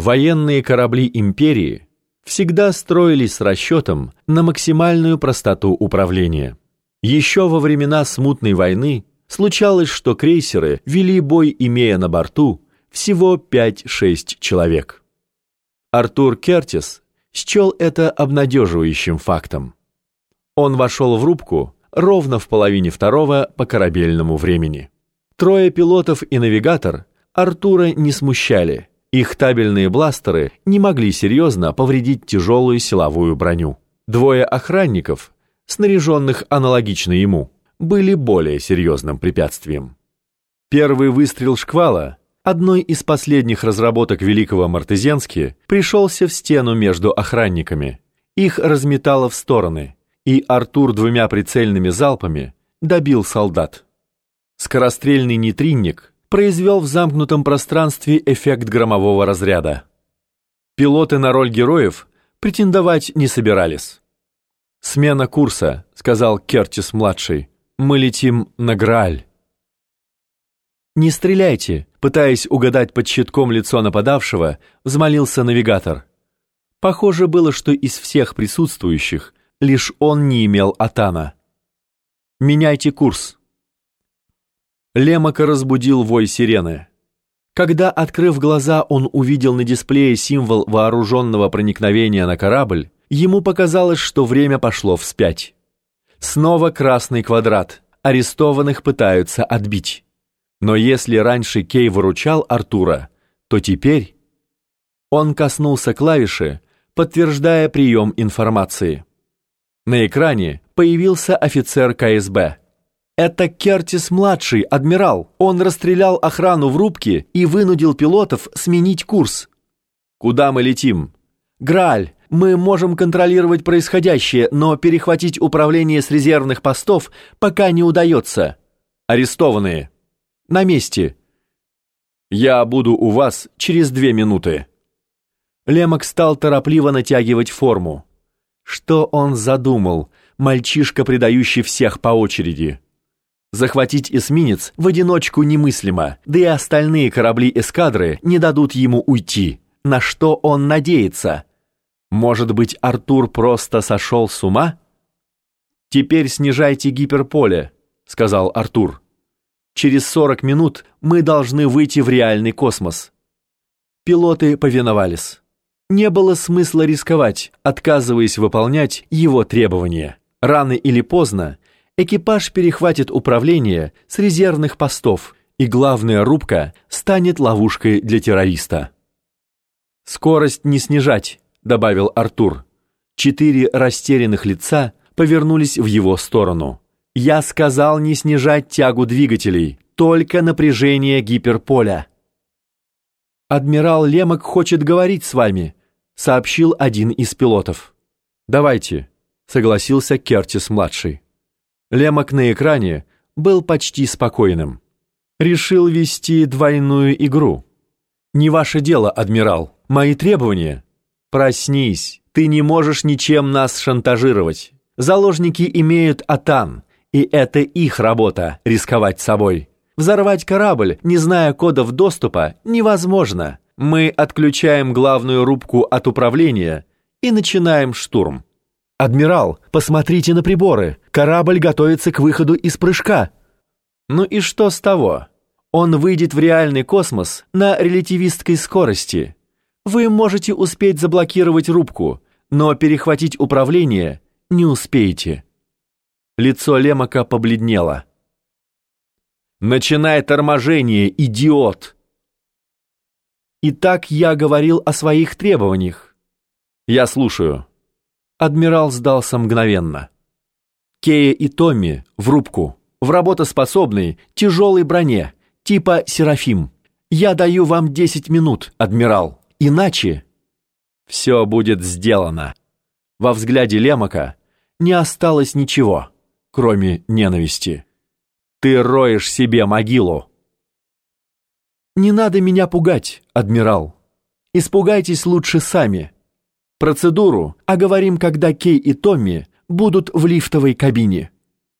Военные корабли империи всегда строились с расчетом на максимальную простоту управления. Еще во времена Смутной войны случалось, что крейсеры вели бой, имея на борту всего 5-6 человек. Артур Кертис счел это обнадеживающим фактом. Он вошел в рубку ровно в половине второго по корабельному времени. Трое пилотов и навигатор Артура не смущали. Их табельные бластеры не могли серьезно повредить тяжелую силовую броню. Двое охранников, снаряженных аналогично ему, были более серьезным препятствием. Первый выстрел шквала, одной из последних разработок великого Мартезенски, пришелся в стену между охранниками. Их разметало в стороны, и Артур двумя прицельными залпами добил солдат. Скорострельный нейтринник произвел в замкнутом пространстве эффект громового разряда. Пилоты на роль героев претендовать не собирались. «Смена курса», — сказал Кертис-младший. «Мы летим на Грааль». «Не стреляйте», — пытаясь угадать под щитком лицо нападавшего, взмолился навигатор. Похоже было, что из всех присутствующих лишь он не имел атана. «Меняйте курс». Лемока разбудил вой сирены. Когда, открыв глаза, он увидел на дисплее символ вооруженного проникновения на корабль, ему показалось, что время пошло вспять. Снова красный квадрат. Арестованных пытаются отбить. Но если раньше Кей выручал Артура, то теперь... Он коснулся клавиши, подтверждая прием информации. На экране появился офицер КСБ. «Это Кертис-младший, адмирал. Он расстрелял охрану в рубке и вынудил пилотов сменить курс». «Куда мы летим?» «Грааль, мы можем контролировать происходящее, но перехватить управление с резервных постов пока не удается. Арестованные. На месте. Я буду у вас через две минуты». Лемок стал торопливо натягивать форму. Что он задумал, мальчишка, предающий всех по очереди? Захватить эсминец в одиночку немыслимо, да и остальные корабли эскадры не дадут ему уйти. На что он надеется? Может быть, Артур просто сошел с ума? «Теперь снижайте гиперполе», — сказал Артур. «Через 40 минут мы должны выйти в реальный космос». Пилоты повиновались. Не было смысла рисковать, отказываясь выполнять его требования. Рано или поздно экипаж перехватит управление с резервных постов, и главная рубка станет ловушкой для террориста. «Скорость не снижать», — добавил Артур. Четыре растерянных лица повернулись в его сторону. «Я сказал не снижать тягу двигателей, только напряжение гиперполя». «Адмирал Лемок хочет говорить с вами», сообщил один из пилотов. «Давайте», — согласился Кертис-младший. Лемок на экране был почти спокойным. «Решил вести двойную игру. Не ваше дело, адмирал. Мои требования. Проснись, ты не можешь ничем нас шантажировать. Заложники имеют атан, и это их работа — рисковать собой. Взорвать корабль, не зная кодов доступа, невозможно. Мы отключаем главную рубку от управления и начинаем штурм. «Адмирал, посмотрите на приборы. Корабль готовится к выходу из прыжка». Ну и что с того? Он выйдет в реальный космос на релятивистской скорости. Вы можете успеть заблокировать рубку, но перехватить управление не успеете. Лицо Лемака побледнело. «Начинай торможение, идиот!» Итак, я говорил о своих требованиях. Я слушаю. Адмирал сдался мгновенно. Кея и Томми в рубку, в работоспособной, тяжелой броне, типа Серафим. Я даю вам 10 минут, адмирал, иначе... Все будет сделано. Во взгляде Лемака не осталось ничего, кроме ненависти. Ты роешь себе могилу. Не надо меня пугать, адмирал. Испугайтесь лучше сами. Процедуру оговорим, когда Кей и Томми будут в лифтовой кабине.